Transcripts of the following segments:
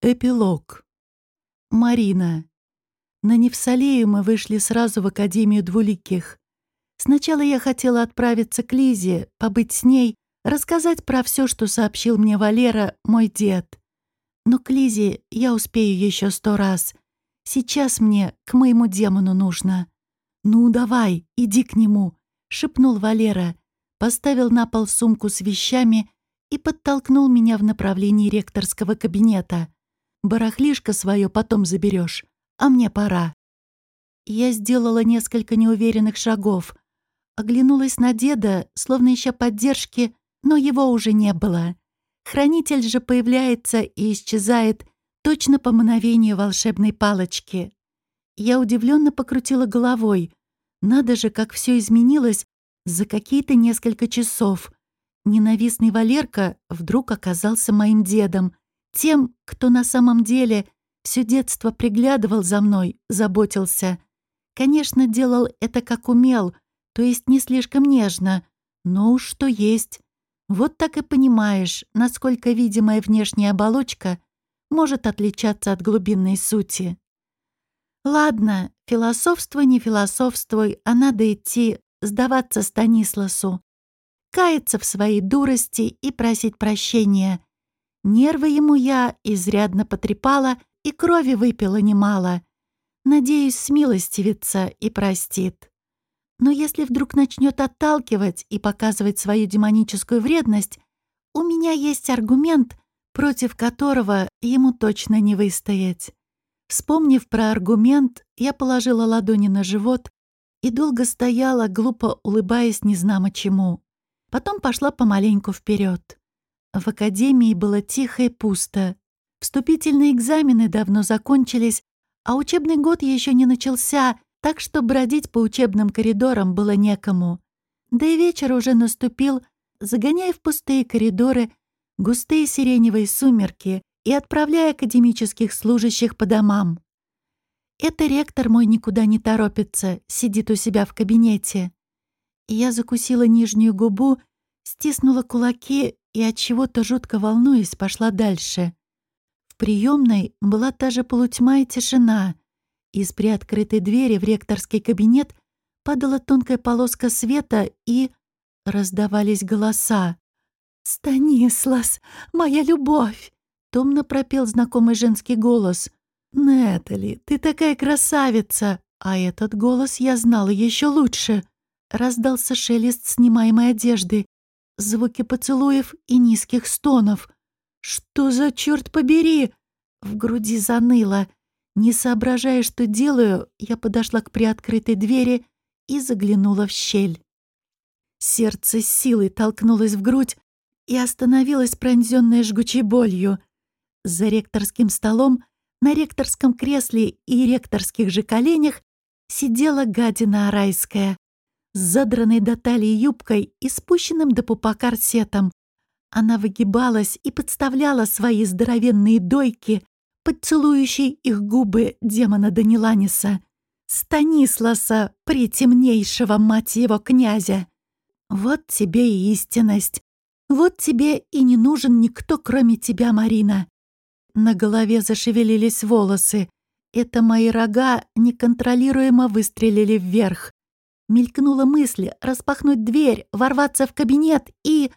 Эпилог. Марина. На Невсалею мы вышли сразу в Академию Двуликих. Сначала я хотела отправиться к Лизе, побыть с ней, рассказать про все, что сообщил мне Валера, мой дед. Но к Лизе я успею еще сто раз. Сейчас мне к моему демону нужно. «Ну, давай, иди к нему», — шепнул Валера, поставил на пол сумку с вещами и подтолкнул меня в направлении ректорского кабинета — Барахлишко свое потом заберешь, а мне пора. Я сделала несколько неуверенных шагов. Оглянулась на деда, словно ища поддержки, но его уже не было. Хранитель же появляется и исчезает точно по мановению волшебной палочки. Я удивленно покрутила головой. Надо же, как все изменилось за какие-то несколько часов. Ненавистный Валерка вдруг оказался моим дедом — тем, кто на самом деле все детство приглядывал за мной, заботился. Конечно, делал это как умел, то есть не слишком нежно, но уж что есть. Вот так и понимаешь, насколько видимая внешняя оболочка может отличаться от глубинной сути. Ладно, философствуй, не философствуй, а надо идти сдаваться Станисласу, каяться в своей дурости и просить прощения — Нервы ему я изрядно потрепала и крови выпила немало. Надеюсь, смилостивится и простит. Но если вдруг начнет отталкивать и показывать свою демоническую вредность, у меня есть аргумент, против которого ему точно не выстоять. Вспомнив про аргумент, я положила ладони на живот и долго стояла, глупо улыбаясь незнамо чему. Потом пошла помаленьку вперед. В академии было тихо и пусто. Вступительные экзамены давно закончились, а учебный год еще не начался, так что бродить по учебным коридорам было некому. Да и вечер уже наступил, загоняя в пустые коридоры густые сиреневые сумерки и отправляя академических служащих по домам. Это ректор мой никуда не торопится, сидит у себя в кабинете. Я закусила нижнюю губу, стиснула кулаки и от чего-то жутко волнуясь, пошла дальше. В приемной была та же полутьма и тишина. Из приоткрытой двери в ректорский кабинет падала тонкая полоска света и... раздавались голоса. «Станислас, моя любовь!» — томно пропел знакомый женский голос. «Нетали, ты такая красавица!» А этот голос я знала еще лучше. Раздался шелест снимаемой одежды, звуки поцелуев и низких стонов. «Что за черт побери?» В груди заныло. Не соображая, что делаю, я подошла к приоткрытой двери и заглянула в щель. Сердце силой толкнулось в грудь и остановилось, пронзённое жгучей болью. За ректорским столом, на ректорском кресле и ректорских же коленях сидела гадина арайская с задранной до талии юбкой и спущенным до пупа корсетом. Она выгибалась и подставляла свои здоровенные дойки под целующие их губы демона Даниланиса, Станисласа, притемнейшего мать его князя. Вот тебе и истинность. Вот тебе и не нужен никто, кроме тебя, Марина. На голове зашевелились волосы. Это мои рога неконтролируемо выстрелили вверх. Мелькнула мысль распахнуть дверь, ворваться в кабинет и...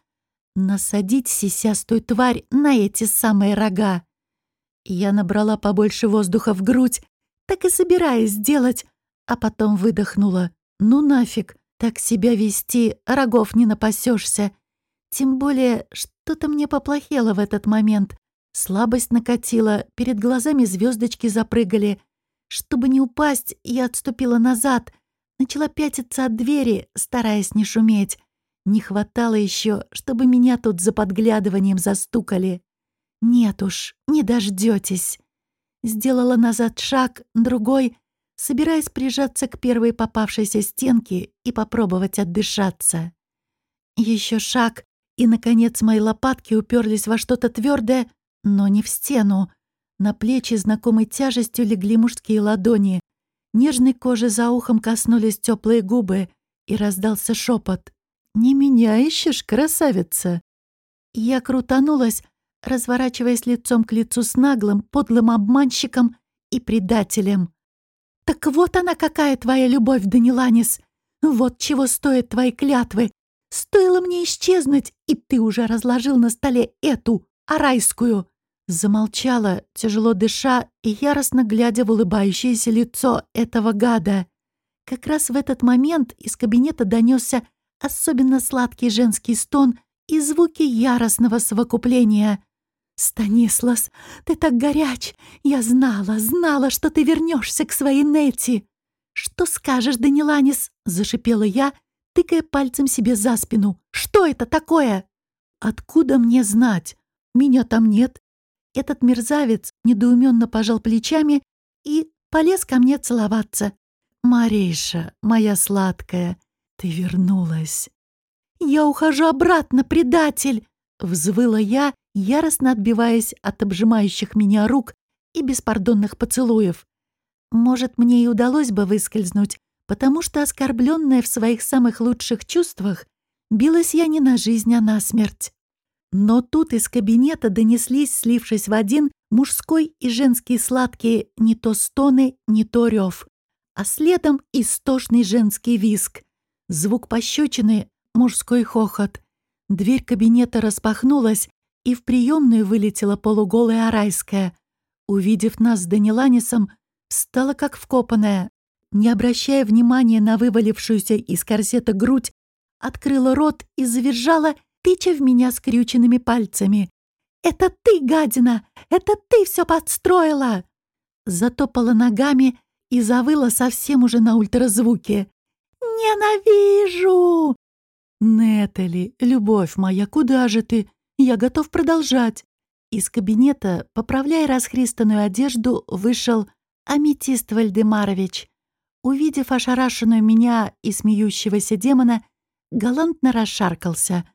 насадить сисястую тварь на эти самые рога. Я набрала побольше воздуха в грудь, так и собираясь сделать, а потом выдохнула. Ну нафиг, так себя вести, рогов не напасешься. Тем более, что-то мне поплохело в этот момент. Слабость накатила, перед глазами звездочки запрыгали. Чтобы не упасть, я отступила назад — Начала пятиться от двери, стараясь не шуметь. Не хватало еще, чтобы меня тут за подглядыванием застукали. Нет уж, не дождетесь. Сделала назад шаг, другой, собираясь прижаться к первой попавшейся стенке и попробовать отдышаться. Еще шаг, и, наконец, мои лопатки уперлись во что-то твердое, но не в стену. На плечи знакомой тяжестью легли мужские ладони. Нежной кожи за ухом коснулись теплые губы, и раздался шепот. «Не меня ищешь, красавица?» Я крутанулась, разворачиваясь лицом к лицу с наглым, подлым обманщиком и предателем. «Так вот она какая твоя любовь, Даниланис! Вот чего стоят твои клятвы! Стоило мне исчезнуть, и ты уже разложил на столе эту, арайскую!» Замолчала, тяжело дыша и яростно глядя в улыбающееся лицо этого гада. Как раз в этот момент из кабинета донесся особенно сладкий женский стон и звуки яростного совокупления. «Станислас, ты так горяч! Я знала, знала, что ты вернешься к своей Нетти!» «Что скажешь, Даниланис?» — зашипела я, тыкая пальцем себе за спину. «Что это такое?» «Откуда мне знать? Меня там нет». Этот мерзавец недоуменно пожал плечами и полез ко мне целоваться. «Мариша, моя сладкая, ты вернулась». «Я ухожу обратно, предатель!» — взвыла я, яростно отбиваясь от обжимающих меня рук и беспардонных поцелуев. Может, мне и удалось бы выскользнуть, потому что, оскорбленная в своих самых лучших чувствах, билась я не на жизнь, а на смерть. Но тут из кабинета донеслись, слившись в один, мужской и женский сладкие не то стоны, не то рев, а следом истошный женский виск. Звук пощечины, мужской хохот. Дверь кабинета распахнулась, и в приемную вылетела полуголая Арайская. Увидев нас с Даниланисом, стала как вкопанная. Не обращая внимания на вывалившуюся из корсета грудь, открыла рот и завизжала, тыча в меня скрюченными пальцами. «Это ты, гадина! Это ты все подстроила!» Затопала ногами и завыла совсем уже на ультразвуке. «Ненавижу!» «Нетали, любовь моя, куда же ты? Я готов продолжать. Из кабинета, поправляя расхристанную одежду, вышел Аметист Вальдемарович. Увидев ошарашенную меня и смеющегося демона, галантно расшаркался.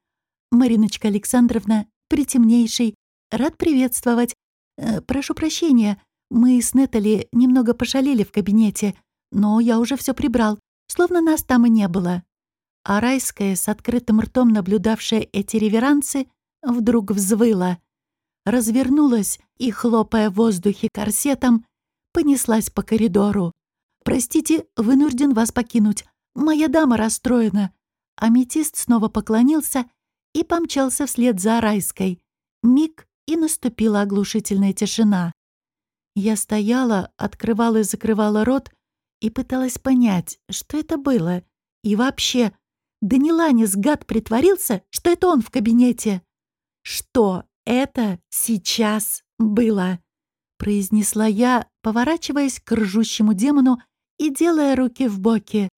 «Мариночка Александровна, притемнейший, рад приветствовать. Э, прошу прощения, мы с Нетали немного пошалили в кабинете, но я уже все прибрал, словно нас там и не было». А райская, с открытым ртом наблюдавшая эти реверансы, вдруг взвыла, развернулась и, хлопая в воздухе корсетом, понеслась по коридору. «Простите, вынужден вас покинуть. Моя дама расстроена». Аметист снова поклонился и помчался вслед за Райской. Миг, и наступила оглушительная тишина. Я стояла, открывала и закрывала рот и пыталась понять, что это было. И вообще, Даниланис гад притворился, что это он в кабинете что это сейчас было», — произнесла я, поворачиваясь к ржущему демону и делая руки в боки.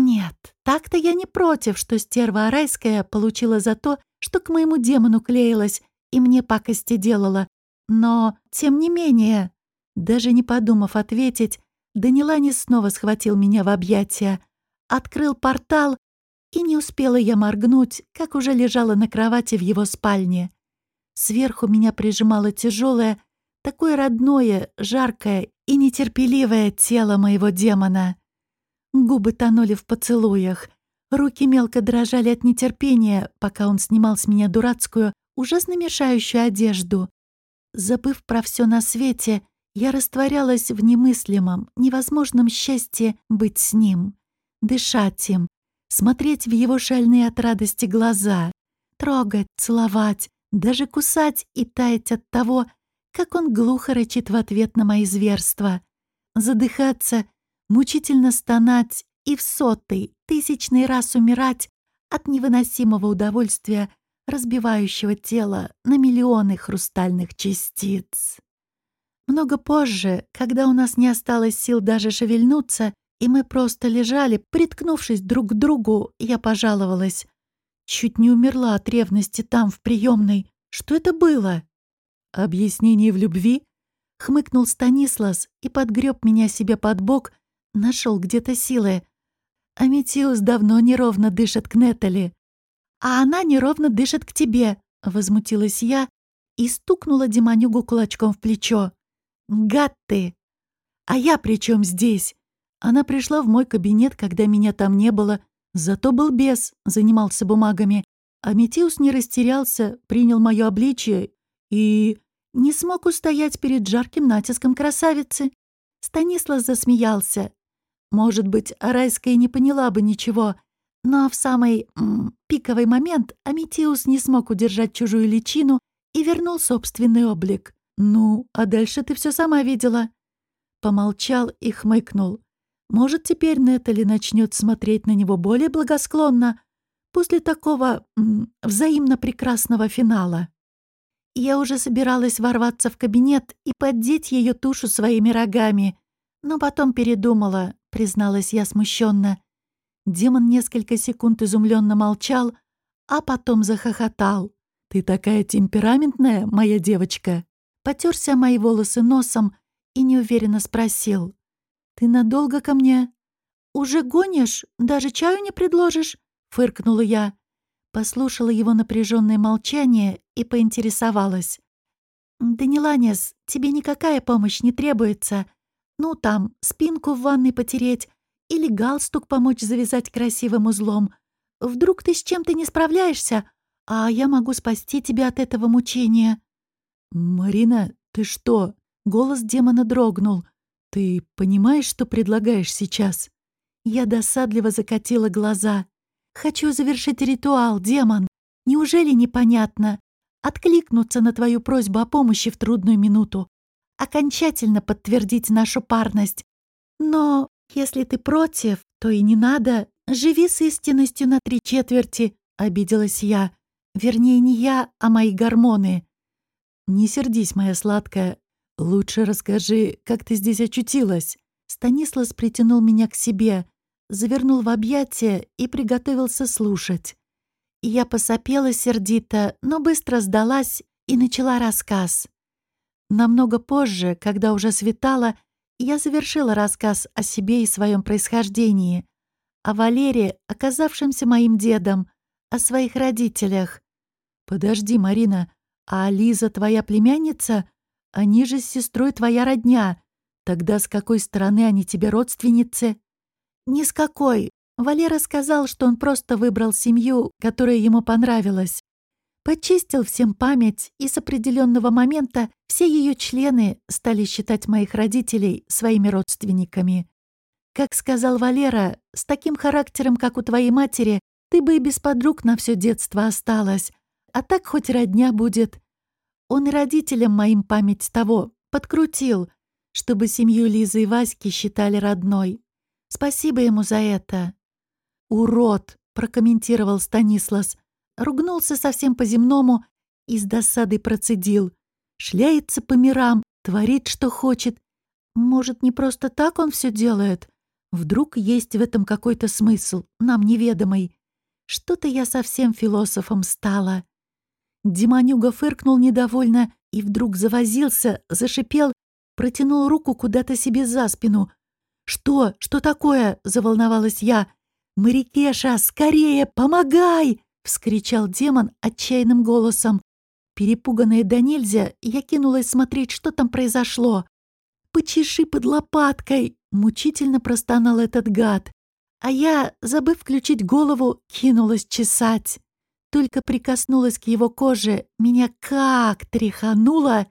«Нет, так-то я не против, что стерва Арайская получила за то, что к моему демону клеилась и мне пакости делала. Но, тем не менее...» Даже не подумав ответить, Даниланис снова схватил меня в объятия, открыл портал и не успела я моргнуть, как уже лежала на кровати в его спальне. Сверху меня прижимало тяжелое, такое родное, жаркое и нетерпеливое тело моего демона. Губы тонули в поцелуях, руки мелко дрожали от нетерпения, пока он снимал с меня дурацкую, ужасно мешающую одежду. Забыв про все на свете, я растворялась в немыслимом, невозможном счастье быть с ним, дышать им, смотреть в его шальные от радости глаза, трогать, целовать, даже кусать и таять от того, как он глухо рычит в ответ на мои зверства, задыхаться, мучительно стонать и в сотый, тысячный раз умирать от невыносимого удовольствия, разбивающего тело на миллионы хрустальных частиц. Много позже, когда у нас не осталось сил даже шевельнуться, и мы просто лежали, приткнувшись друг к другу, я пожаловалась. Чуть не умерла от ревности там, в приемной. Что это было? Объяснение в любви? Хмыкнул Станислас и подгреб меня себе под бок, нашел где-то силы. Аметиус давно неровно дышит к Нетали. А она неровно дышит к тебе, возмутилась я и стукнула Демонюгу кулачком в плечо. Гад ты! А я при чем здесь? Она пришла в мой кабинет, когда меня там не было, зато был бес, занимался бумагами. А не растерялся, принял мое обличие И не смог устоять перед жарким натиском красавицы. Станислав засмеялся. Может быть, Райская не поняла бы ничего, но в самый м, пиковый момент Аметеус не смог удержать чужую личину и вернул собственный облик. «Ну, а дальше ты все сама видела». Помолчал и хмыкнул. Может, теперь Нетали начнет смотреть на него более благосклонно после такого м, взаимно прекрасного финала. Я уже собиралась ворваться в кабинет и поддеть ее тушу своими рогами, но потом передумала, призналась я смущенно. Демон несколько секунд изумленно молчал, а потом захохотал. «Ты такая темпераментная, моя девочка!» Потерся мои волосы носом и неуверенно спросил. «Ты надолго ко мне?» «Уже гонишь? Даже чаю не предложишь?» — фыркнула я. Послушала его напряженное молчание и поинтересовалась. «Даниланис, тебе никакая помощь не требуется. Ну, там, спинку в ванной потереть или галстук помочь завязать красивым узлом. Вдруг ты с чем-то не справляешься, а я могу спасти тебя от этого мучения». «Марина, ты что?» Голос демона дрогнул. «Ты понимаешь, что предлагаешь сейчас?» Я досадливо закатила глаза. «Хочу завершить ритуал, демон. Неужели непонятно? Откликнуться на твою просьбу о помощи в трудную минуту. Окончательно подтвердить нашу парность. Но если ты против, то и не надо. Живи с истинностью на три четверти», — обиделась я. Вернее, не я, а мои гормоны. «Не сердись, моя сладкая. Лучше расскажи, как ты здесь очутилась». Станислав притянул меня к себе, завернул в объятия и приготовился слушать. Я посопела сердито, но быстро сдалась и начала рассказ. Намного позже, когда уже светало, я завершила рассказ о себе и своем происхождении, о Валере, оказавшемся моим дедом, о своих родителях. «Подожди, Марина, а Лиза твоя племянница? Они же с сестрой твоя родня. Тогда с какой стороны они тебе родственницы?» «Ни с какой. Валера сказал, что он просто выбрал семью, которая ему понравилась. Почистил всем память, и с определенного момента все ее члены стали считать моих родителей своими родственниками. Как сказал Валера, с таким характером, как у твоей матери, ты бы и без подруг на все детство осталась, а так хоть родня будет. Он и родителям моим память того подкрутил, чтобы семью Лизы и Васьки считали родной. Спасибо ему за это. «Урод!» — прокомментировал Станислас. Ругнулся совсем по-земному и с досадой процедил. Шляется по мирам, творит, что хочет. Может, не просто так он все делает? Вдруг есть в этом какой-то смысл, нам неведомый. Что-то я совсем философом стала. Демонюга фыркнул недовольно и вдруг завозился, зашипел, протянул руку куда-то себе за спину. «Что? Что такое?» — заволновалась я. «Марикеша, скорее, помогай!» — вскричал демон отчаянным голосом. Перепуганная до нельзя, я кинулась смотреть, что там произошло. «Почеши под лопаткой!» — мучительно простонал этот гад. А я, забыв включить голову, кинулась чесать. Только прикоснулась к его коже, меня как тряхануло,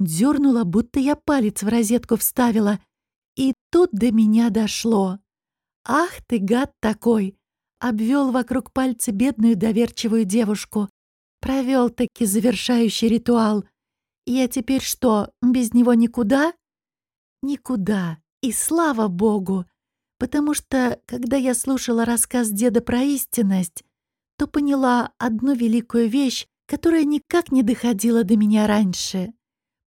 дернула, будто я палец в розетку вставила. И тут до меня дошло. «Ах ты, гад такой!» Обвел вокруг пальца бедную доверчивую девушку. Провел таки завершающий ритуал. Я теперь что, без него никуда? Никуда. И слава богу! Потому что, когда я слушала рассказ деда про истинность, то поняла одну великую вещь, которая никак не доходила до меня раньше.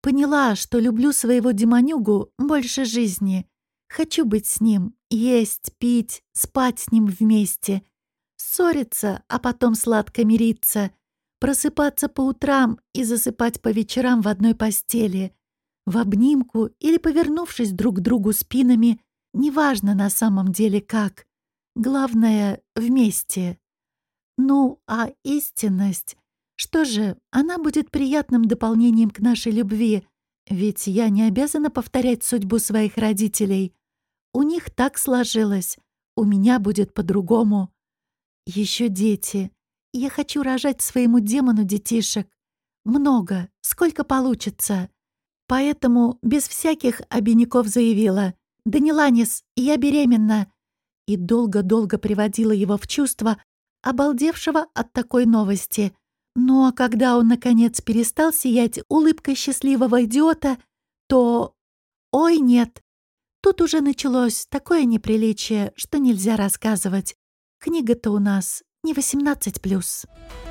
Поняла, что люблю своего демонюгу больше жизни. Хочу быть с ним, есть, пить, спать с ним вместе. Ссориться, а потом сладко мириться. Просыпаться по утрам и засыпать по вечерам в одной постели. В обнимку или повернувшись друг к другу спинами, неважно на самом деле как. Главное — вместе. Ну, а истинность? Что же, она будет приятным дополнением к нашей любви, ведь я не обязана повторять судьбу своих родителей. У них так сложилось, у меня будет по-другому. Еще дети. Я хочу рожать своему демону детишек. много, сколько получится. Поэтому без всяких обиняков заявила «Даниланис, я беременна!» и долго-долго приводила его в чувство, обалдевшего от такой новости. Ну а когда он, наконец, перестал сиять улыбкой счастливого идиота, то... Ой, нет. Тут уже началось такое неприличие, что нельзя рассказывать. Книга-то у нас не 18+.